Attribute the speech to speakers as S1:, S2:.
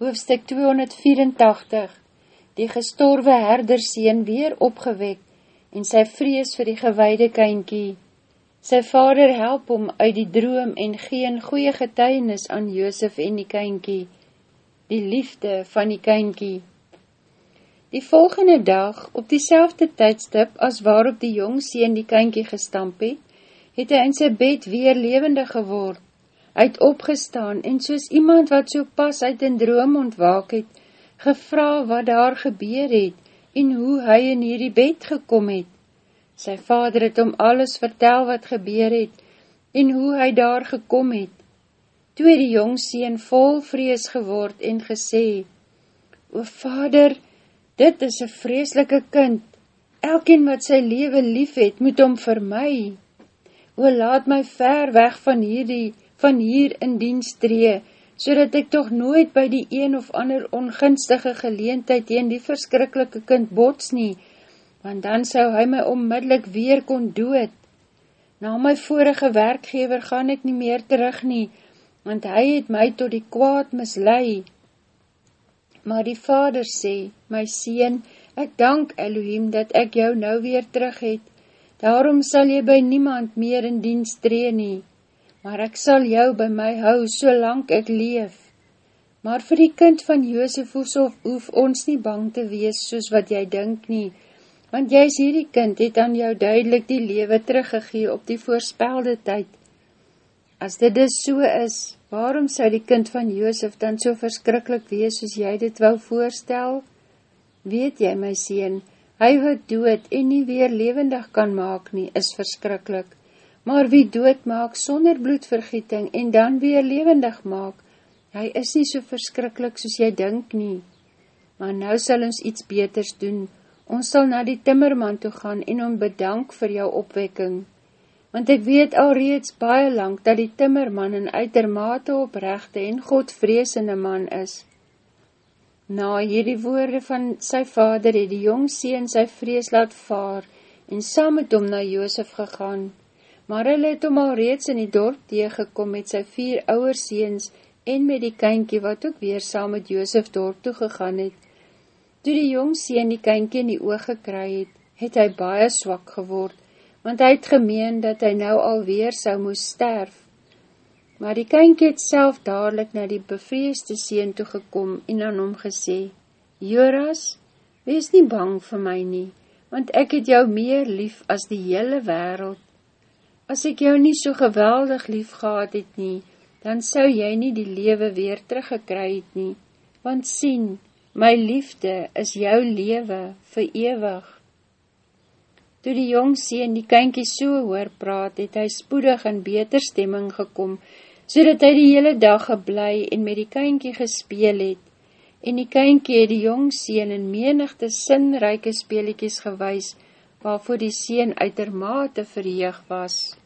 S1: Hoofstuk 284 Die gestorwe herderseen weer opgewek en sy vrees vir die gewaide kynkie. Sy vader help hom uit die droom en geen goeie getuinis aan Joosef en die kynkie. Die liefde van die kynkie. Die volgende dag, op die tydstip as waarop die jongseen die kynkie gestamp het, het hy in sy bed weer levendig geword uit opgestaan en soos iemand wat so pas uit in droom ontwaak het, gevra wat daar gebeur het en hoe hy in hierdie bed gekom het. Sy vader het om alles vertel wat gebeur het en hoe hy daar gekom het. Toe die jongseen vol vrees geword en gesê, O vader, dit is een vreeslike kind, elkien wat sy leven lief het, moet om vir my. O laat my ver weg van hierdie van hier in dienst tree, so dat ek toch nooit by die een of ander ongunstige geleentheid in die verskrikkelike kind bots nie, want dan sou hy my onmiddellik weer kon dood. Na my vorige werkgever gaan ek nie meer terug nie, want hy het my tot die kwaad mislei. Maar die vader sê, my sien, ek dank Elohim dat ek jou nou weer terug het, daarom sal jy by niemand meer in dienst tree nie maar ek sal jou by my hou, solang ek leef. Maar vir die kind van Joosef Oesof hoef ons nie bang te wees, soos wat jy dink nie, want jy is hierdie kind, het aan jou duidelik die lewe teruggegee op die voorspelde tyd. As dit dus so is, waarom sou die kind van Joosef dan so verskrikkelijk wees, soos jy dit wou voorstel? Weet jy, my sien, hy wat dood en nie weer levendig kan maak nie, is verskrikkelijk maar wie dood maak sonder bloedvergieting en dan weer levendig maak, hy is nie so verskrikkelijk soos jy dink nie. Maar nou sal ons iets beters doen, ons sal na die timmerman toe gaan en om bedank vir jou opwekking, want ek weet al reeds baie lang dat die timmerman een uitermate oprechte en godvreesende man is. Na hierdie woorde van sy vader het die jongseen sy vrees laat vaar en saam met hom na Joosef gegaan, maar hy het om al reeds in die dorp tegekom met sy vier ouwer seens en met die kynkie wat ook weer saam met Joosef dorp toegegaan het. Toe die jong seen die kynkie in die oog gekry het, het hy baie swak geword, want hy het gemeen dat hy nou alweer sou moes sterf. Maar die kynkie het self dadelijk na die bevreesde seen toegekom en aan hom gesê, Joras, wees nie bang vir my nie, want ek het jou meer lief as die hele wereld as ek jou nie so geweldig lief gehad het nie, dan sou jy nie die lewe weer teruggekry het nie, want sien, my liefde is jou lewe vir ewig. Toe die jong sien die kynkie so hoor praat, het hy spoedig in beter stemming gekom, so dat hy die hele dag geblei en met die kynkie gespeel het, en die kynkie het die jong sien in menigte sinryke speeliekies gewys, waarvoor die sien uitermate verheeg was.